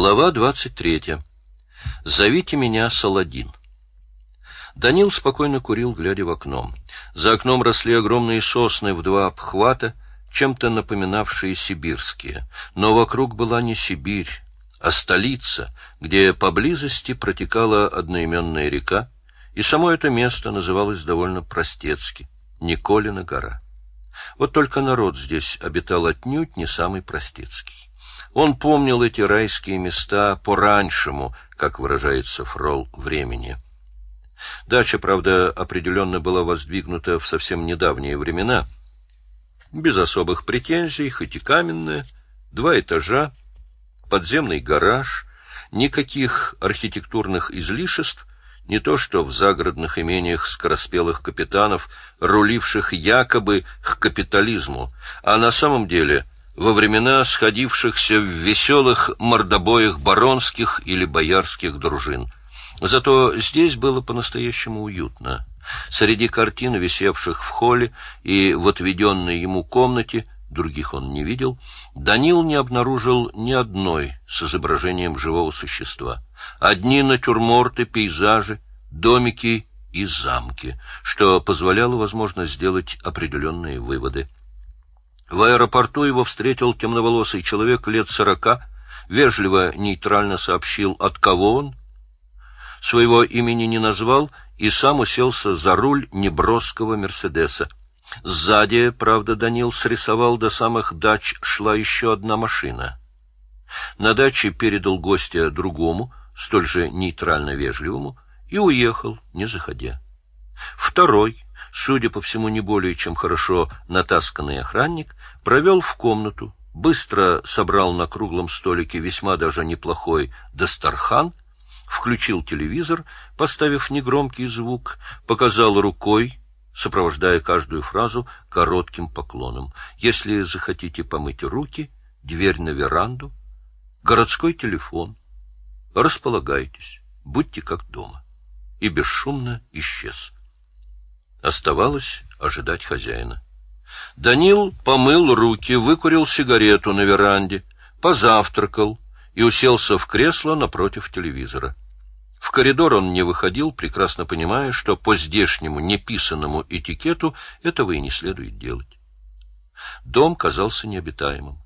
Глава 23. Зовите меня Саладин. Данил спокойно курил, глядя в окно. За окном росли огромные сосны в два обхвата, чем-то напоминавшие сибирские. Но вокруг была не Сибирь, а столица, где поблизости протекала одноименная река, и само это место называлось довольно простецки — Николина гора. Вот только народ здесь обитал отнюдь не самый простецкий. Он помнил эти райские места по-раньшему, как выражается фрол времени. Дача, правда, определенно была воздвигнута в совсем недавние времена, без особых претензий, хоть и каменная, два этажа, подземный гараж, никаких архитектурных излишеств, не то что в загородных имениях скороспелых капитанов, руливших якобы к капитализму, а на самом деле во времена сходившихся в веселых мордобоях баронских или боярских дружин. Зато здесь было по-настоящему уютно. Среди картин, висевших в холле и в отведенной ему комнате, других он не видел, Данил не обнаружил ни одной с изображением живого существа. Одни натюрморты, пейзажи, домики и замки, что позволяло, возможно, сделать определенные выводы. В аэропорту его встретил темноволосый человек лет сорока, вежливо нейтрально сообщил, от кого он, своего имени не назвал и сам уселся за руль неброского «Мерседеса». Сзади, правда, Данил срисовал до самых дач шла еще одна машина. На даче передал гостя другому, столь же нейтрально вежливому, и уехал, не заходя. Второй, судя по всему, не более чем хорошо натасканный охранник, провел в комнату, быстро собрал на круглом столике весьма даже неплохой Дастархан, включил телевизор, поставив негромкий звук, показал рукой, сопровождая каждую фразу коротким поклоном. Если захотите помыть руки, дверь на веранду, городской телефон. Располагайтесь, будьте как дома. И бесшумно исчез. Оставалось ожидать хозяина. Данил помыл руки, выкурил сигарету на веранде, позавтракал и уселся в кресло напротив телевизора. В коридор он не выходил, прекрасно понимая, что по здешнему неписанному этикету этого и не следует делать. Дом казался необитаемым,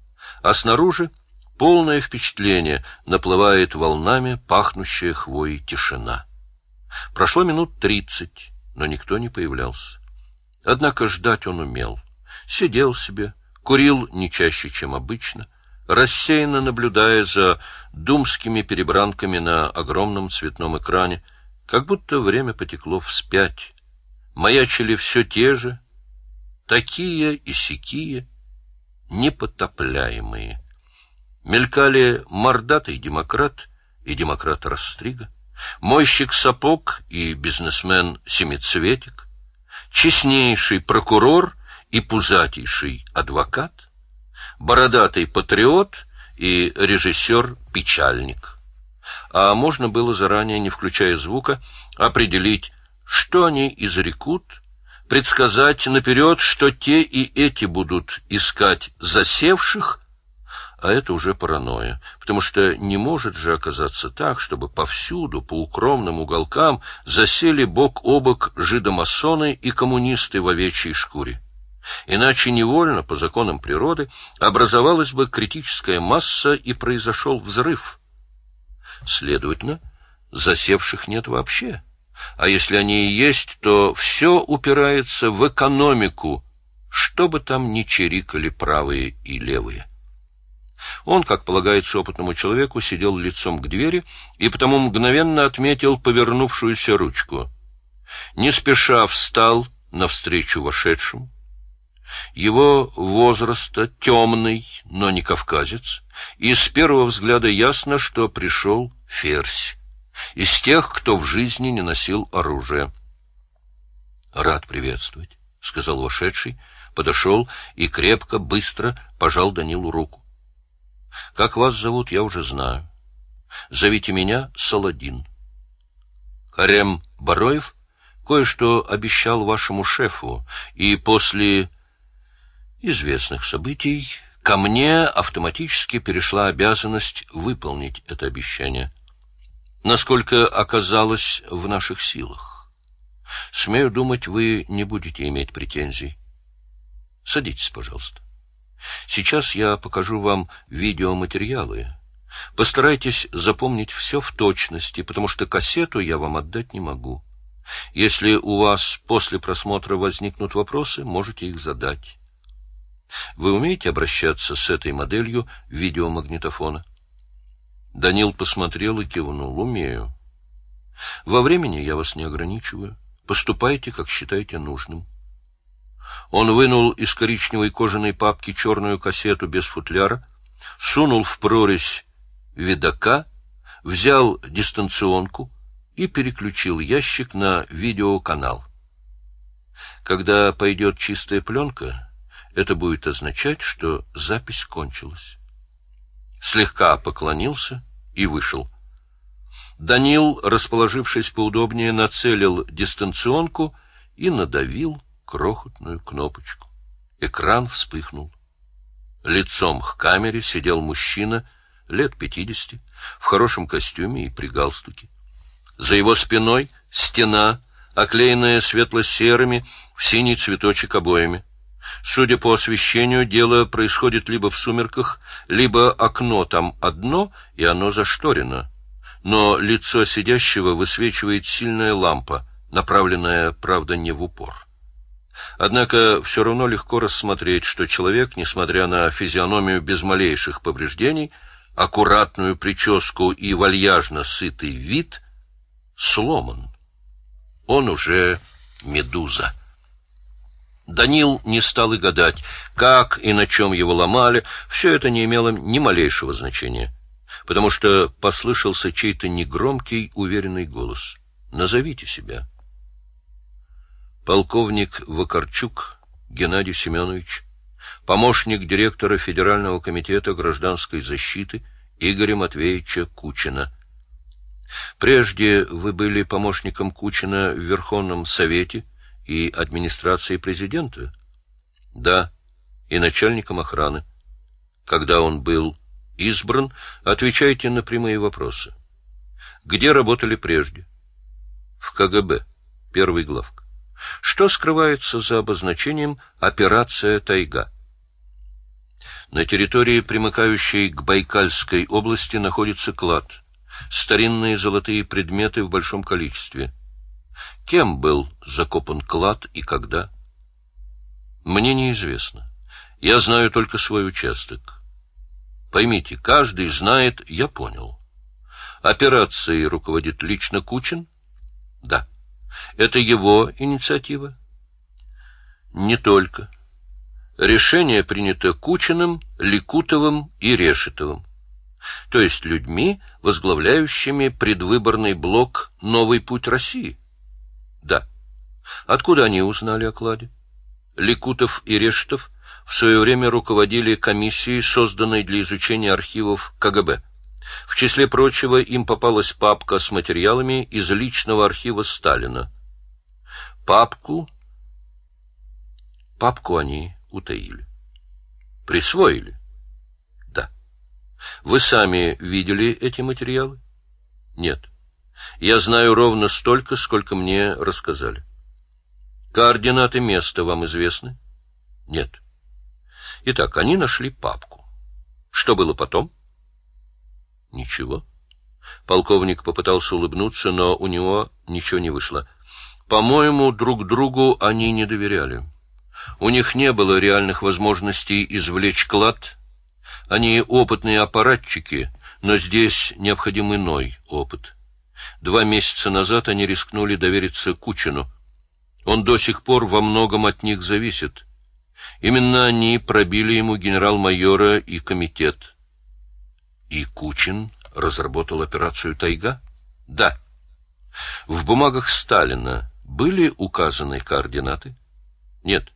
а снаружи полное впечатление наплывает волнами пахнущая хвоей тишина. Прошло минут тридцать, но никто не появлялся. Однако ждать он умел. Сидел себе, курил не чаще, чем обычно, рассеянно наблюдая за думскими перебранками на огромном цветном экране, как будто время потекло вспять. Маячили все те же, такие и сякие, непотопляемые. Мелькали мордатый демократ и демократ Растрига, мойщик сапог и бизнесмен Семицветик, честнейший прокурор и пузатейший адвокат, бородатый патриот и режиссер-печальник. А можно было заранее, не включая звука, определить, что они изрекут, предсказать наперед, что те и эти будут искать засевших, а это уже паранойя, потому что не может же оказаться так, чтобы повсюду, по укромным уголкам, засели бок о бок жидомасоны и коммунисты в овечьей шкуре. Иначе невольно, по законам природы, образовалась бы критическая масса и произошел взрыв. Следовательно, засевших нет вообще. А если они и есть, то все упирается в экономику, что бы там ни чирикали правые и левые. Он, как полагается опытному человеку, сидел лицом к двери и потому мгновенно отметил повернувшуюся ручку. Не спеша встал навстречу вошедшему, его возраста темный, но не кавказец, и с первого взгляда ясно, что пришел ферзь, из тех, кто в жизни не носил оружие. «Рад приветствовать», — сказал вошедший, подошел и крепко, быстро пожал Данилу руку. «Как вас зовут, я уже знаю. Зовите меня Саладин. Карем Бароев кое-что обещал вашему шефу, и после известных событий, ко мне автоматически перешла обязанность выполнить это обещание, насколько оказалось в наших силах. Смею думать, вы не будете иметь претензий. Садитесь, пожалуйста. Сейчас я покажу вам видеоматериалы. Постарайтесь запомнить все в точности, потому что кассету я вам отдать не могу. Если у вас после просмотра возникнут вопросы, можете их задать. Вы умеете обращаться с этой моделью видеомагнитофона? Данил посмотрел и кивнул. Умею. Во времени я вас не ограничиваю. Поступайте, как считаете нужным. Он вынул из коричневой кожаной папки черную кассету без футляра, сунул в прорезь видака, взял дистанционку и переключил ящик на видеоканал. Когда пойдет чистая пленка, это будет означать, что запись кончилась. Слегка поклонился и вышел. Данил, расположившись поудобнее, нацелил дистанционку и надавил крохотную кнопочку. Экран вспыхнул. Лицом к камере сидел мужчина лет пятидесяти, в хорошем костюме и при галстуке. За его спиной стена, оклеенная светло-серыми в синий цветочек обоями. Судя по освещению, дело происходит либо в сумерках, либо окно там одно, и оно зашторено. Но лицо сидящего высвечивает сильная лампа, направленная, правда, не в упор. Однако все равно легко рассмотреть, что человек, несмотря на физиономию без малейших повреждений, аккуратную прическу и вальяжно сытый вид, сломан. Он уже медуза. Данил не стал и гадать, как и на чем его ломали, все это не имело ни малейшего значения, потому что послышался чей-то негромкий, уверенный голос. «Назовите себя». Полковник Вакарчук Геннадий Семенович, помощник директора Федерального комитета гражданской защиты Игоря Матвеевича Кучина. Прежде вы были помощником Кучина в Верховном Совете и администрации президента? Да, и начальником охраны. Когда он был избран, отвечайте на прямые вопросы. Где работали прежде? В КГБ, первый главк. Что скрывается за обозначением «Операция Тайга»? На территории, примыкающей к Байкальской области, находится клад. Старинные золотые предметы в большом количестве. Кем был закопан клад и когда? Мне неизвестно. Я знаю только свой участок. Поймите, каждый знает, я понял. Операцией руководит лично Кучин? Да. Это его инициатива? Не только. Решение принято Кучиным, Ликутовым и Решетовым, то есть людьми, возглавляющими предвыборный блок «Новый путь России». Да. Откуда они узнали о кладе? Ликутов и Решетов в свое время руководили комиссией, созданной для изучения архивов КГБ. В числе прочего им попалась папка с материалами из личного архива Сталина. Папку... Папку они утаили. Присвоили? Да. Вы сами видели эти материалы? Нет. Я знаю ровно столько, сколько мне рассказали. Координаты места вам известны? Нет. Итак, они нашли папку. Что было потом? Ничего. Полковник попытался улыбнуться, но у него ничего не вышло. По-моему, друг другу они не доверяли. У них не было реальных возможностей извлечь клад. Они опытные аппаратчики, но здесь необходим иной опыт. Два месяца назад они рискнули довериться Кучину. Он до сих пор во многом от них зависит. Именно они пробили ему генерал-майора и комитет. И Кучин разработал операцию «Тайга»? Да. В бумагах Сталина были указаны координаты? Нет.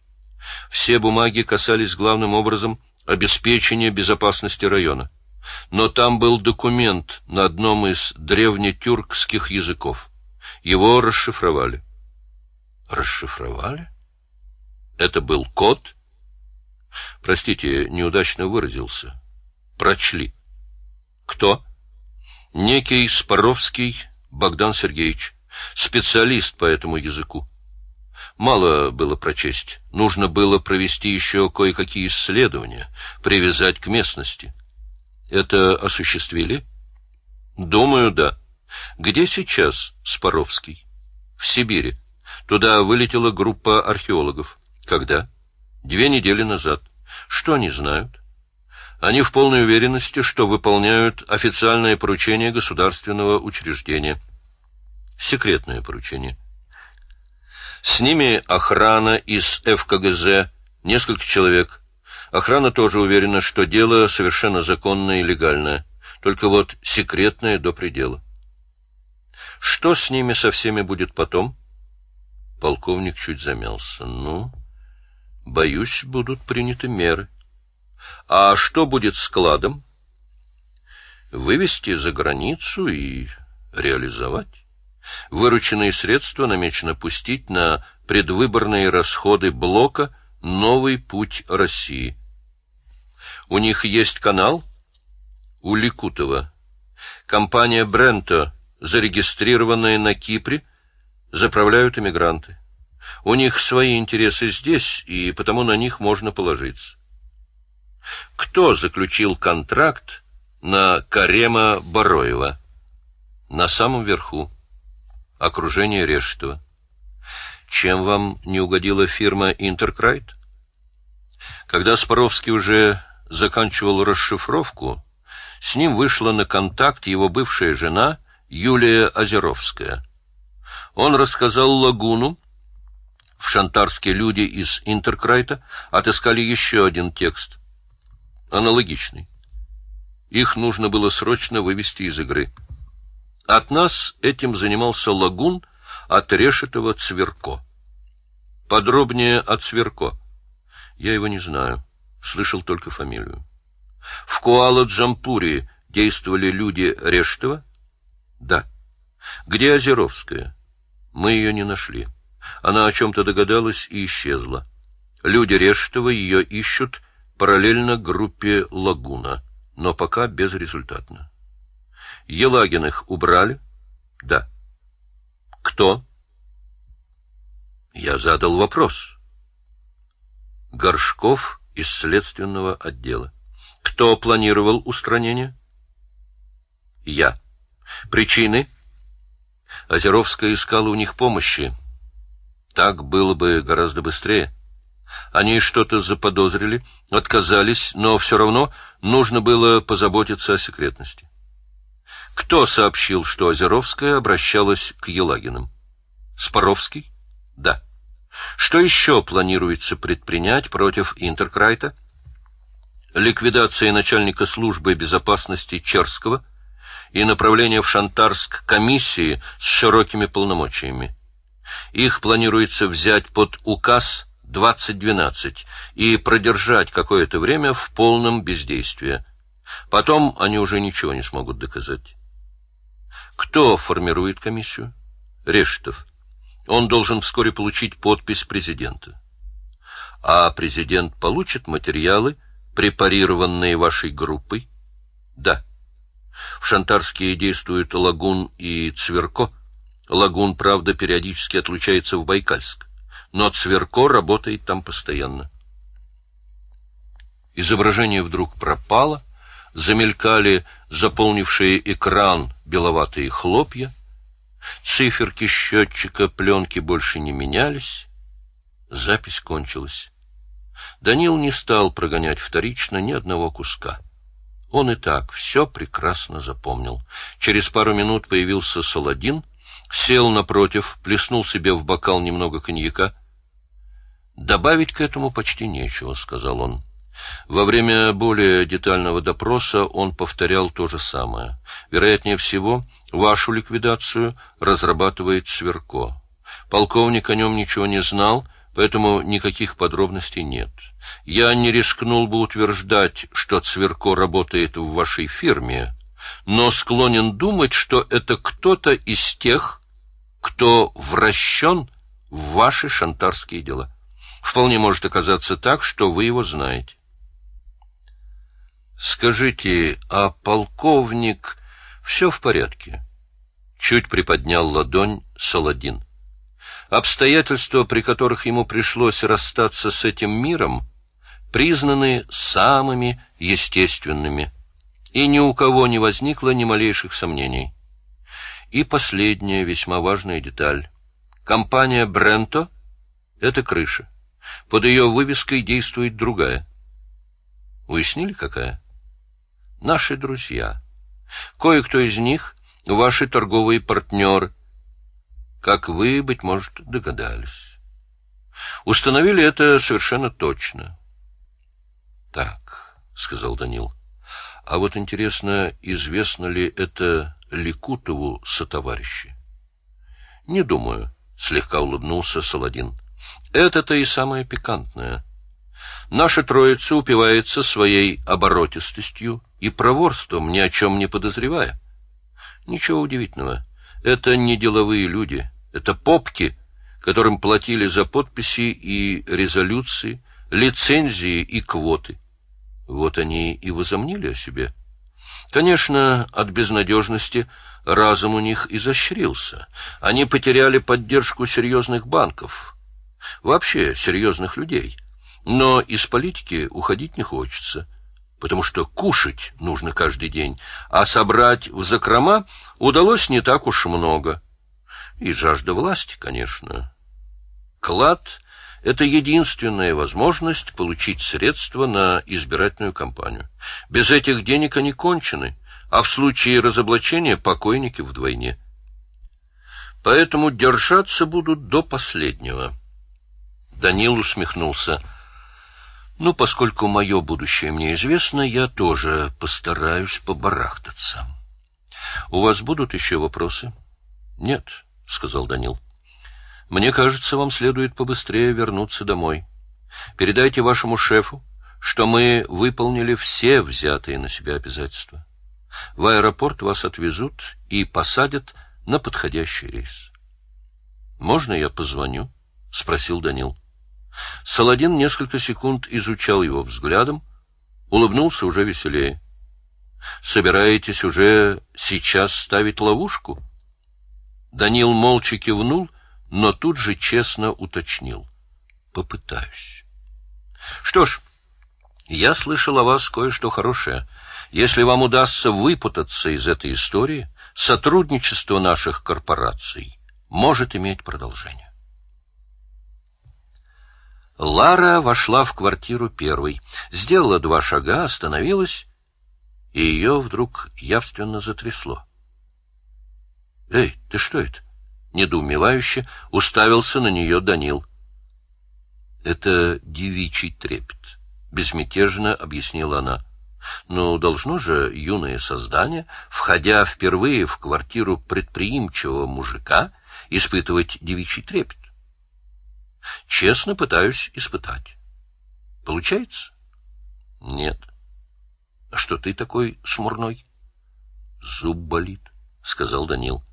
Все бумаги касались главным образом обеспечения безопасности района но там был документ на одном из древнетюркских языков. Его расшифровали. Расшифровали? Это был код? Простите, неудачно выразился. Прочли. Кто? Некий Споровский Богдан Сергеевич, специалист по этому языку. Мало было прочесть. Нужно было провести еще кое-какие исследования, привязать к местности. Это осуществили? Думаю, да. Где сейчас Споровский? В Сибири. Туда вылетела группа археологов. Когда? Две недели назад. Что они знают? Они в полной уверенности, что выполняют официальное поручение государственного учреждения. Секретное поручение. С ними охрана из ФКГЗ, несколько человек. Охрана тоже уверена, что дело совершенно законное и легальное, только вот секретное до предела. Что с ними со всеми будет потом? Полковник чуть замялся. Ну, боюсь, будут приняты меры. А что будет с кладом? Вывести за границу и реализовать. Вырученные средства намечено пустить на предвыборные расходы блока «Новый путь России». У них есть канал? У Ликутова. Компания «Бренто», зарегистрированная на Кипре, заправляют иммигранты. У них свои интересы здесь, и потому на них можно положиться. Кто заключил контракт на Карема Бароева? На самом верху. Окружение Решетова. Чем вам не угодила фирма «Интеркрайт»? Когда Споровский уже заканчивал расшифровку, с ним вышла на контакт его бывшая жена Юлия Озеровская. Он рассказал Лагуну, в шантарские люди из Интеркрайта отыскали еще один текст — аналогичный. Их нужно было срочно вывести из игры. От нас этим занимался Лагун от Решетова Цверко. Подробнее о Цверко. Я его не знаю, слышал только фамилию. В Куала-Джампуре действовали люди Решетова? Да. Где Озеровская? Мы ее не нашли. Она о чем-то догадалась и исчезла. Люди Решетова ее ищут параллельно группе «Лагуна», но пока безрезультатно. Елагиных убрали? Да. Кто? Я задал вопрос. Горшков из следственного отдела. Кто планировал устранение? Я. Причины? Озеровская искала у них помощи. Так было бы гораздо быстрее. Они что-то заподозрили, отказались, но все равно нужно было позаботиться о секретности. Кто сообщил, что Озеровская обращалась к Елагиным? Споровский? Да. Что еще планируется предпринять против Интеркрайта? Ликвидация начальника службы безопасности Черского и направление в Шантарск комиссии с широкими полномочиями. Их планируется взять под указ 2012 и продержать какое-то время в полном бездействии. Потом они уже ничего не смогут доказать. Кто формирует комиссию? Решетов. Он должен вскоре получить подпись президента. А президент получит материалы, препарированные вашей группой? Да. В Шантарске действуют Лагун и Цверко. Лагун, правда, периодически отлучается в Байкальск но Цверко работает там постоянно. Изображение вдруг пропало, замелькали заполнившие экран беловатые хлопья, циферки счетчика пленки больше не менялись, запись кончилась. Данил не стал прогонять вторично ни одного куска. Он и так все прекрасно запомнил. Через пару минут появился Саладин, сел напротив, плеснул себе в бокал немного коньяка — Добавить к этому почти нечего, сказал он. Во время более детального допроса он повторял то же самое. Вероятнее всего, вашу ликвидацию разрабатывает Сверко. Полковник о нем ничего не знал, поэтому никаких подробностей нет. Я не рискнул бы утверждать, что Цверко работает в вашей фирме, но склонен думать, что это кто-то из тех, кто вращен в ваши шантарские дела. Вполне может оказаться так, что вы его знаете. Скажите, а полковник... Все в порядке? Чуть приподнял ладонь Саладин. Обстоятельства, при которых ему пришлось расстаться с этим миром, признаны самыми естественными, и ни у кого не возникло ни малейших сомнений. И последняя весьма важная деталь. Компания «Бренто» — это крыша. Под ее вывеской действует другая. Уяснили, какая? Наши друзья. Кое-кто из них — ваши торговые партнеры. Как вы, быть может, догадались. Установили это совершенно точно. Так, — сказал Данил. А вот интересно, известно ли это Ликутову сотоварищи? Не думаю, — слегка улыбнулся Саладин. Это-то и самое пикантное. Наша троица упивается своей оборотистостью и проворством, ни о чем не подозревая. Ничего удивительного. Это не деловые люди, это попки, которым платили за подписи и резолюции, лицензии и квоты. Вот они и возомнили о себе. Конечно, от безнадежности разум у них изощрился. Они потеряли поддержку серьезных банков, вообще серьезных людей. Но из политики уходить не хочется, потому что кушать нужно каждый день, а собрать в закрома удалось не так уж много. И жажда власти, конечно. Клад — это единственная возможность получить средства на избирательную кампанию. Без этих денег они кончены, а в случае разоблачения покойники вдвойне. Поэтому держаться будут до последнего. Данил усмехнулся — ну, поскольку мое будущее мне известно, я тоже постараюсь побарахтаться. У вас будут еще вопросы? Нет, сказал Данил. Мне кажется, вам следует побыстрее вернуться домой. Передайте вашему шефу, что мы выполнили все взятые на себя обязательства. В аэропорт вас отвезут и посадят на подходящий рейс. Можно я позвоню? спросил Данил. Саладин несколько секунд изучал его взглядом, улыбнулся уже веселее. «Собираетесь уже сейчас ставить ловушку?» Данил молча кивнул, но тут же честно уточнил. «Попытаюсь». «Что ж, я слышал о вас кое-что хорошее. Если вам удастся выпутаться из этой истории, сотрудничество наших корпораций может иметь продолжение». Лара вошла в квартиру первой, сделала два шага, остановилась, и ее вдруг явственно затрясло. — Эй, ты что это? — недоумевающе уставился на нее Данил. — Это девичий трепет, — безмятежно объяснила она. — Но должно же юное создание, входя впервые в квартиру предприимчивого мужика, испытывать девичий трепет. Честно пытаюсь испытать. Получается? Нет. А что ты такой смурной? Зуб болит, сказал Данил.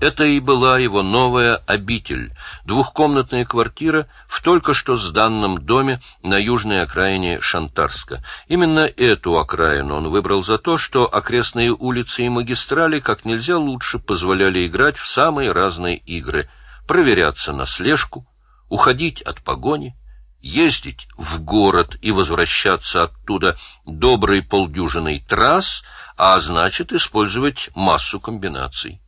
Это и была его новая обитель, двухкомнатная квартира в только что сданном доме на южной окраине Шантарска. Именно эту окраину он выбрал за то, что окрестные улицы и магистрали как нельзя лучше позволяли играть в самые разные игры, проверяться на слежку, уходить от погони, ездить в город и возвращаться оттуда доброй полдюжиной трасс, а значит использовать массу комбинаций.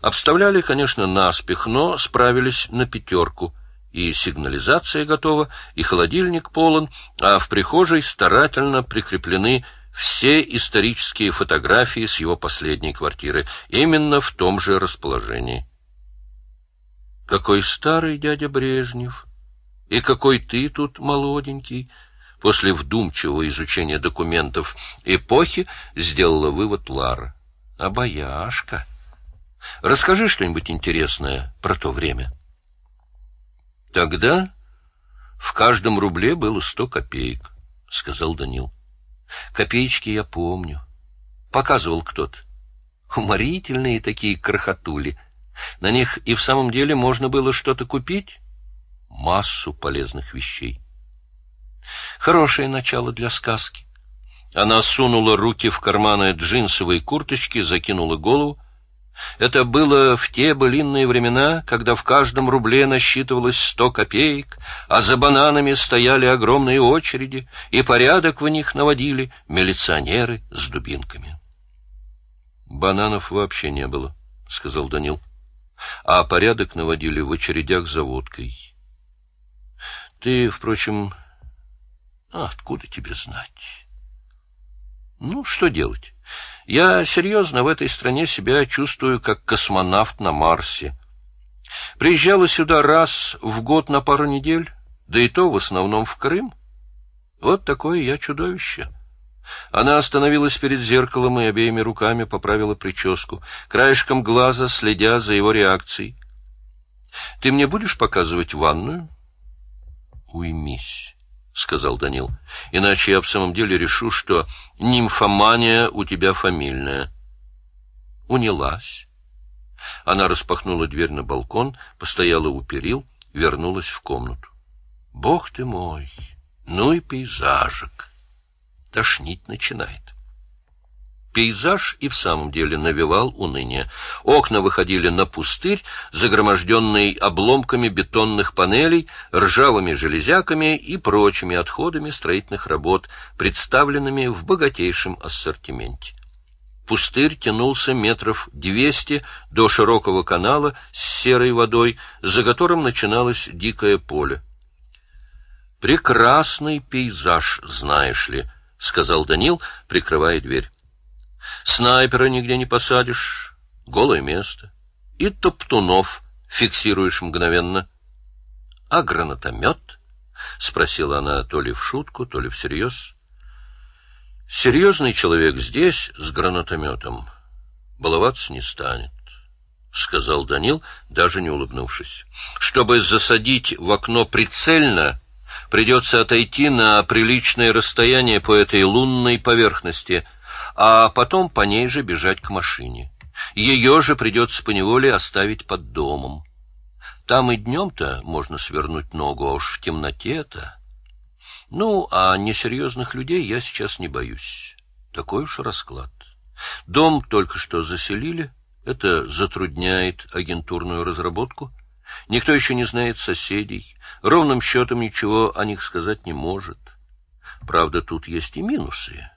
Обставляли, конечно, наспех, но справились на пятерку. И сигнализация готова, и холодильник полон, а в прихожей старательно прикреплены все исторические фотографии с его последней квартиры, именно в том же расположении. Какой старый дядя Брежнев! И какой ты тут молоденький! После вдумчивого изучения документов эпохи сделала вывод Лара. Обаяшка! Расскажи что-нибудь интересное про то время. Тогда в каждом рубле было сто копеек, — сказал Данил. Копеечки я помню. Показывал кто-то. Уморительные такие крохотули — на них и в самом деле можно было что-то купить? массу полезных вещей. Хорошее начало для сказки. Она сунула руки в карманы джинсовой курточки, закинула голову. Это было в те былинные времена, когда в каждом рубле насчитывалось сто копеек, а за бананами стояли огромные очереди, и порядок в них наводили милиционеры с дубинками. «Бананов вообще не было», — сказал Данил. «А порядок наводили в очередях за водкой. Ты, впрочем, откуда тебе знать?» «Ну, что делать?» Я серьезно в этой стране себя чувствую как космонавт на Марсе. Приезжала сюда раз в год на пару недель, да и то в основном в Крым. Вот такое я чудовище. Она остановилась перед зеркалом и обеими руками поправила прическу, краешком глаза следя за его реакцией. — Ты мне будешь показывать ванную? — Уймись. — сказал Данил. — Иначе я в самом деле решу, что нимфомания у тебя фамильная. Унялась. Она распахнула дверь на балкон, постояла у перил, вернулась в комнату. — Бог ты мой! Ну и пейзажик! Тошнить начинает. Пейзаж и в самом деле навевал уныние. Окна выходили на пустырь, загроможденный обломками бетонных панелей, ржавыми железяками и прочими отходами строительных работ, представленными в богатейшем ассортименте. Пустырь тянулся метров двести до широкого канала с серой водой, за которым начиналось дикое поле. «Прекрасный пейзаж, знаешь ли», — сказал Данил, прикрывая дверь. Снайпера нигде не посадишь, голое место. И топтунов фиксируешь мгновенно. — А гранатомет? — спросила она то ли в шутку, то ли всерьез. — Серьезный человек здесь с гранатометом баловаться не станет, — сказал Данил, даже не улыбнувшись. — Чтобы засадить в окно прицельно, придется отойти на приличное расстояние по этой лунной поверхности — а потом по ней же бежать к машине. Ее же придется поневоле оставить под домом. Там и днем-то можно свернуть ногу, а уж в темноте-то... Ну, а несерьезных людей я сейчас не боюсь. Такой уж расклад. Дом только что заселили, это затрудняет агентурную разработку. Никто еще не знает соседей, ровным счетом ничего о них сказать не может. Правда, тут есть и минусы.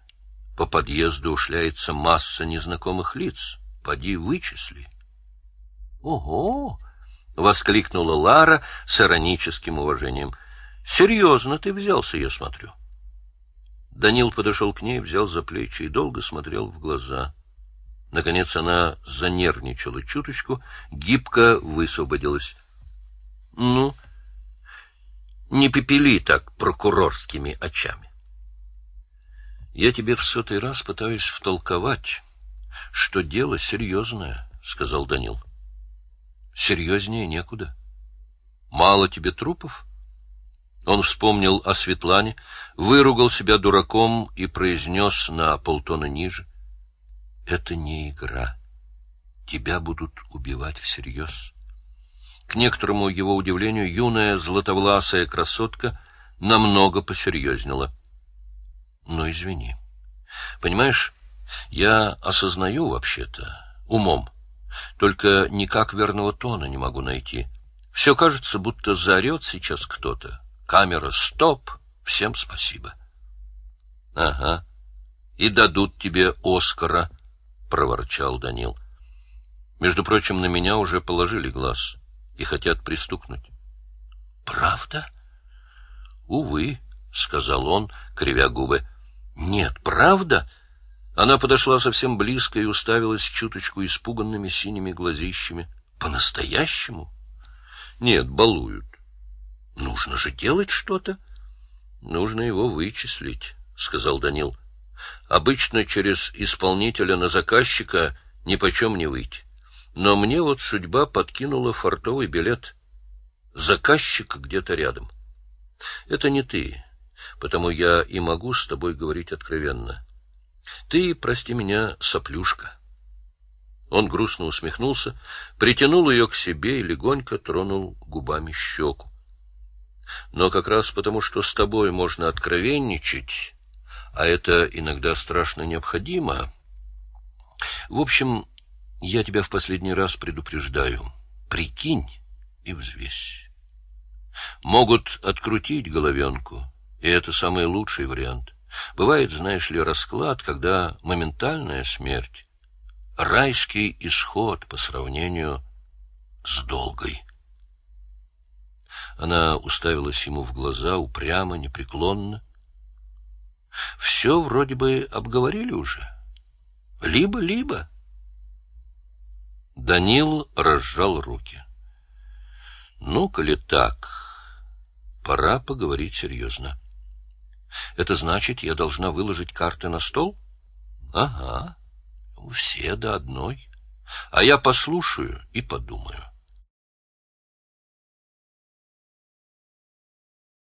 По подъезду ушляется масса незнакомых лиц. Поди вычисли. — Ого! — воскликнула Лара с ироническим уважением. — Серьезно ты взялся, я смотрю. Данил подошел к ней, взял за плечи и долго смотрел в глаза. Наконец она занервничала чуточку, гибко высвободилась. — Ну, не пепели так прокурорскими очами. Я тебе в сотый раз пытаюсь втолковать, что дело серьезное, — сказал Данил. Серьезнее некуда. Мало тебе трупов? Он вспомнил о Светлане, выругал себя дураком и произнес на полтона ниже. Это не игра. Тебя будут убивать всерьез. К некоторому его удивлению, юная златовласая красотка намного посерьезнела. Ну, извини. Понимаешь, я осознаю вообще-то, умом, только никак верного тона не могу найти. Все кажется, будто заорет сейчас кто-то. Камера «Стоп!» Всем спасибо. — Ага. И дадут тебе Оскара, — проворчал Данил. Между прочим, на меня уже положили глаз и хотят пристукнуть. — Правда? — Увы, — сказал он, кривя губы. Нет, правда? Она подошла совсем близко и уставилась чуточку испуганными синими глазищами. По-настоящему? Нет, балуют. Нужно же делать что-то. Нужно его вычислить, сказал Данил. Обычно через исполнителя на заказчика ни почем не выйти. Но мне вот судьба подкинула фартовый билет. Заказчик где-то рядом. Это не ты, потому я и могу с тобой говорить откровенно. Ты, прости меня, соплюшка. Он грустно усмехнулся, притянул ее к себе и легонько тронул губами щеку. Но как раз потому, что с тобой можно откровенничать, а это иногда страшно необходимо. В общем, я тебя в последний раз предупреждаю. Прикинь и взвесь. Могут открутить головенку, и это самый лучший вариант. Бывает, знаешь ли, расклад, когда моментальная смерть — райский исход по сравнению с долгой. Она уставилась ему в глаза упрямо, непреклонно. Все вроде бы обговорили уже. Либо-либо. Данил разжал руки. Ну, коли так, пора поговорить серьезно. Это значит, я должна выложить карты на стол? Ага, все до одной. А я послушаю и подумаю.